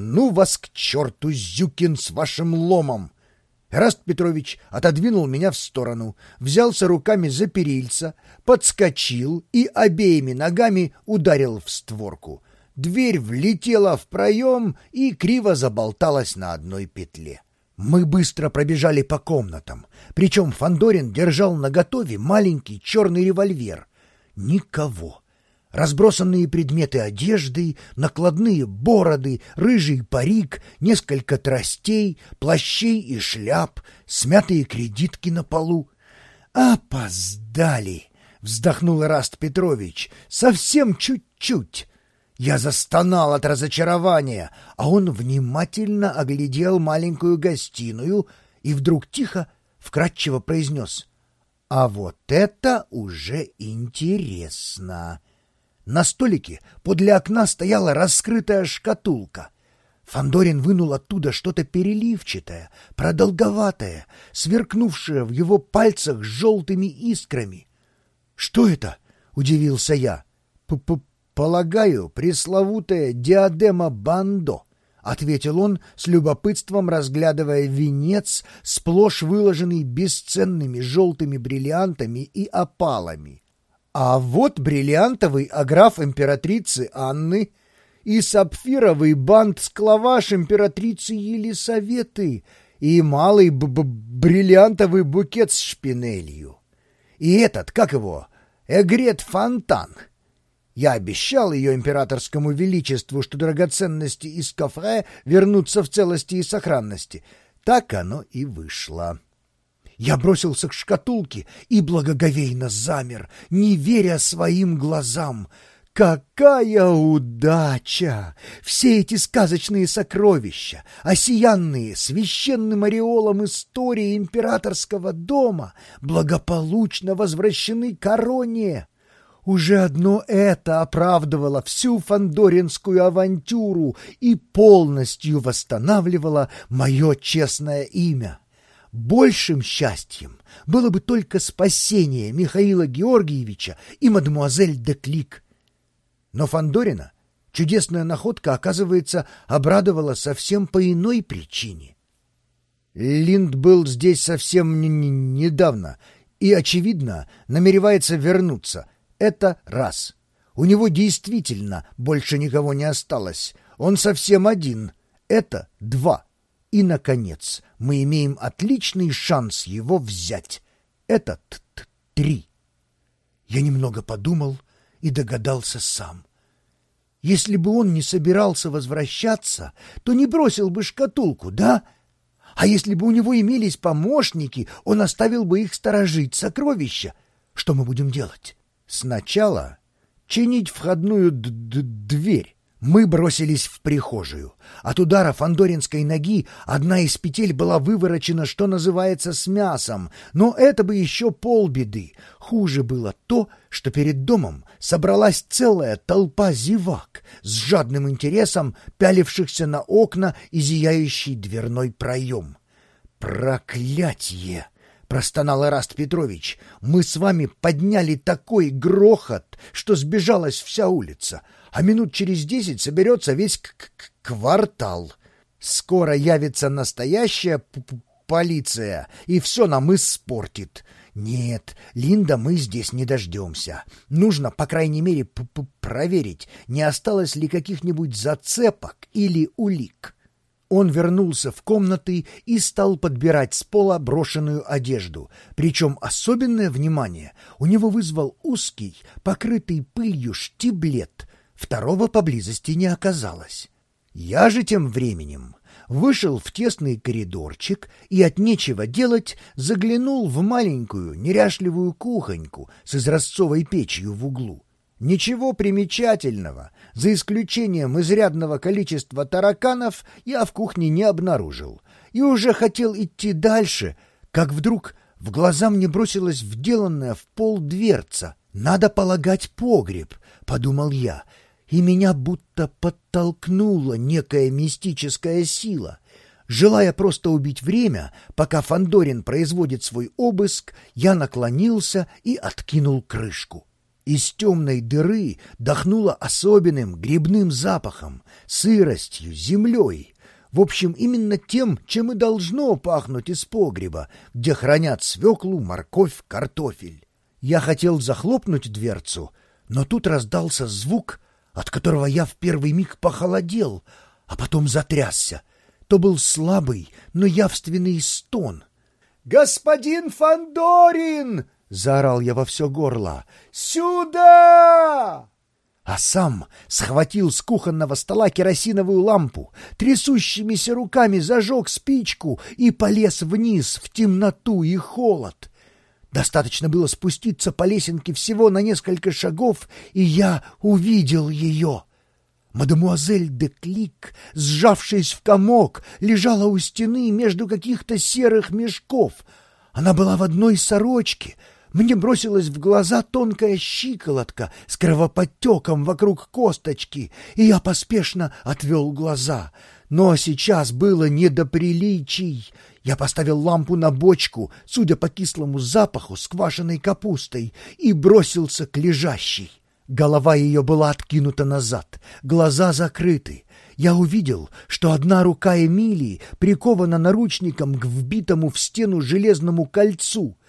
«Ну вас к черту, Зюкин, с вашим ломом!» Эраст Петрович отодвинул меня в сторону, взялся руками за перильца, подскочил и обеими ногами ударил в створку. Дверь влетела в проем и криво заболталась на одной петле. Мы быстро пробежали по комнатам, причем Фандорин держал наготове маленький черный револьвер. Никого. Разбросанные предметы одежды, накладные бороды, рыжий парик, несколько тростей, плащей и шляп, смятые кредитки на полу. «Опоздали!» — вздохнул Раст Петрович. «Совсем чуть-чуть!» Я застонал от разочарования, а он внимательно оглядел маленькую гостиную и вдруг тихо, вкратчиво произнес. «А вот это уже интересно!» На столике подле окна стояла раскрытая шкатулка. Фандорин вынул оттуда что-то переливчатое, продолговатое, сверкнувшее в его пальцах желтыми искрами. «Что это?» — удивился я. П -п «Полагаю, пресловутая диадема Бандо», — ответил он с любопытством, разглядывая венец, сплошь выложенный бесценными желтыми бриллиантами и опалами. А вот бриллиантовый аграф императрицы Анны и сапфировый бант склаваш императрицы Елисаветы и малый б -б бриллиантовый букет с шпинелью. И этот, как его, Эгрет Фонтан. Я обещал ее императорскому величеству, что драгоценности из кафе вернутся в целости и сохранности. Так оно и вышло. Я бросился к шкатулке и благоговейно замер, не веря своим глазам. Какая удача! Все эти сказочные сокровища, осиянные священным ореолом истории императорского дома, благополучно возвращены короне. Уже одно это оправдывало всю фандоринскую авантюру и полностью восстанавливало мое честное имя. Большим счастьем было бы только спасение Михаила Георгиевича и мадемуазель де Клик. Но Фандорина чудесная находка, оказывается, обрадовала совсем по иной причине. Линд был здесь совсем недавно и, очевидно, намеревается вернуться. Это раз. У него действительно больше никого не осталось. Он совсем один. Это два. И, наконец, мы имеем отличный шанс его взять. Это три. Я немного подумал и догадался сам. Если бы он не собирался возвращаться, то не бросил бы шкатулку, да? А если бы у него имелись помощники, он оставил бы их сторожить сокровища. Что мы будем делать? Сначала чинить входную дверь. Мы бросились в прихожую. От удара фандоринской ноги одна из петель была выворочена, что называется, с мясом, но это бы еще полбеды. Хуже было то, что перед домом собралась целая толпа зевак с жадным интересом, пялившихся на окна и зияющий дверной проем. «Проклятье!» — простонал Эраст Петрович. «Мы с вами подняли такой грохот, что сбежалась вся улица а минут через десять соберется весь к -к квартал. Скоро явится настоящая полиция и все нам испортит. Нет, Линда мы здесь не дождемся. Нужно, по крайней мере, п -п проверить, не осталось ли каких-нибудь зацепок или улик. Он вернулся в комнаты и стал подбирать с пола брошенную одежду. Причем особенное внимание у него вызвал узкий, покрытый пылью штиблет, Второго поблизости не оказалось. Я же тем временем вышел в тесный коридорчик и от нечего делать заглянул в маленькую неряшливую кухоньку с изразцовой печью в углу. Ничего примечательного, за исключением изрядного количества тараканов, я в кухне не обнаружил. И уже хотел идти дальше, как вдруг в глаза мне бросилась вделанная в пол дверца. «Надо полагать погреб», — подумал я, — и меня будто подтолкнула некая мистическая сила. Желая просто убить время, пока Фандорин производит свой обыск, я наклонился и откинул крышку. Из темной дыры дохнуло особенным грибным запахом, сыростью, землей. В общем, именно тем, чем и должно пахнуть из погреба, где хранят свеклу, морковь, картофель. Я хотел захлопнуть дверцу, но тут раздался звук, от которого я в первый миг похолодел, а потом затрясся. То был слабый, но явственный стон. «Господин Фандорин!» — заорал я во все горло. «Сюда!» А сам схватил с кухонного стола керосиновую лампу, трясущимися руками зажег спичку и полез вниз в темноту и холод. Достаточно было спуститься по лесенке всего на несколько шагов, и я увидел ее. Мадемуазель де Клик, сжавшись в комок, лежала у стены между каких-то серых мешков. Она была в одной сорочке — мне бросилась в глаза тонкая щиколотка с кровоподтеком вокруг косточки, и я поспешно отвел глаза. Но сейчас было не до приличий. Я поставил лампу на бочку, судя по кислому запаху, с квашеной капустой, и бросился к лежащей. Голова ее была откинута назад, глаза закрыты. Я увидел, что одна рука Эмилии прикована наручником к вбитому в стену железному кольцу —